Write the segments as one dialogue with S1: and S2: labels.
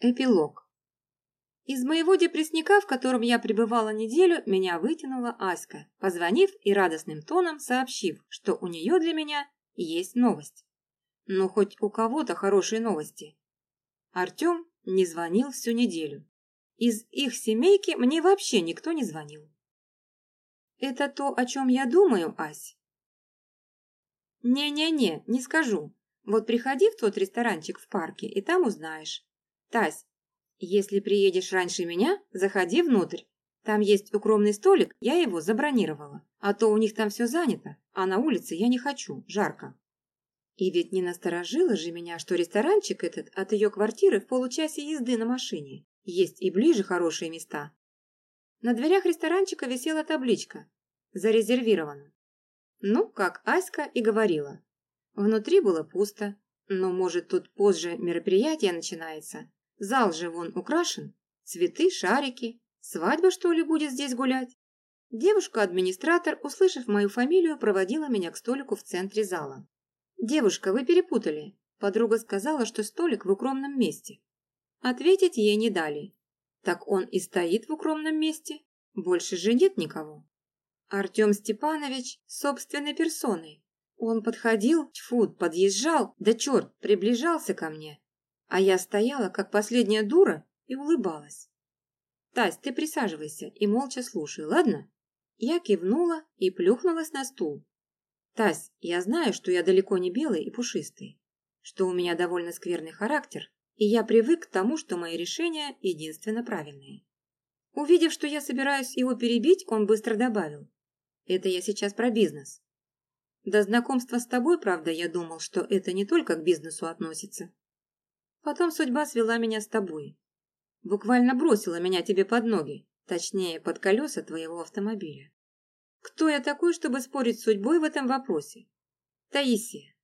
S1: Эпилог. Из моего депрессника, в котором я пребывала неделю, меня вытянула Аська, позвонив и радостным тоном сообщив, что у нее для меня есть новость. Ну, хоть у кого-то хорошие новости. Артем не звонил всю неделю. Из их семейки мне вообще никто не звонил. Это то, о чем я думаю, Ась? Не-не-не, не скажу. Вот приходи в тот ресторанчик в парке, и там узнаешь. Тась, если приедешь раньше меня, заходи внутрь. Там есть укромный столик, я его забронировала. А то у них там все занято, а на улице я не хочу, жарко. И ведь не насторожило же меня, что ресторанчик этот от ее квартиры в получасе езды на машине. Есть и ближе хорошие места. На дверях ресторанчика висела табличка «Зарезервировано». Ну, как Аська и говорила. Внутри было пусто, но, может, тут позже мероприятие начинается. Зал же вон украшен. Цветы, шарики. Свадьба, что ли, будет здесь гулять? Девушка-администратор, услышав мою фамилию, проводила меня к столику в центре зала. «Девушка, вы перепутали». Подруга сказала, что столик в укромном месте. Ответить ей не дали. Так он и стоит в укромном месте. Больше же нет никого. Артем Степанович собственной персоной. Он подходил, тьфу, подъезжал, да черт, приближался ко мне. А я стояла, как последняя дура, и улыбалась. «Тась, ты присаживайся и молча слушай, ладно?» Я кивнула и плюхнулась на стул. «Тась, я знаю, что я далеко не белый и пушистый, что у меня довольно скверный характер, и я привык к тому, что мои решения единственно правильные». Увидев, что я собираюсь его перебить, он быстро добавил. «Это я сейчас про бизнес. До знакомства с тобой, правда, я думал, что это не только к бизнесу относится. Потом судьба свела меня с тобой. Буквально бросила меня тебе под ноги, точнее, под колеса твоего автомобиля. Кто я такой, чтобы спорить с судьбой в этом вопросе? Таисия,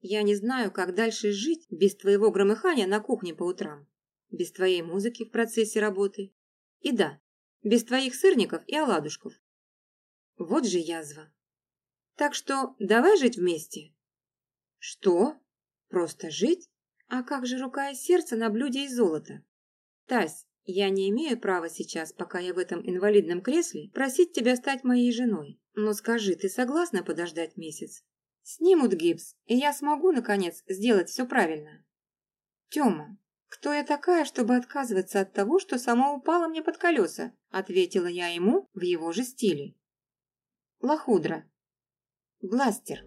S1: я не знаю, как дальше жить без твоего громыхания на кухне по утрам, без твоей музыки в процессе работы. И да, без твоих сырников и оладушков. Вот же язва. Так что давай жить вместе. Что? Просто жить? А как же рука и сердце на блюде из золота? Тась, я не имею права сейчас, пока я в этом инвалидном кресле, просить тебя стать моей женой. Но скажи, ты согласна подождать месяц? Снимут гипс, и я смогу, наконец, сделать все правильно. Тёма, кто я такая, чтобы отказываться от того, что само упало мне под колеса? Ответила я ему в его же стиле. Лохудра. Бластер.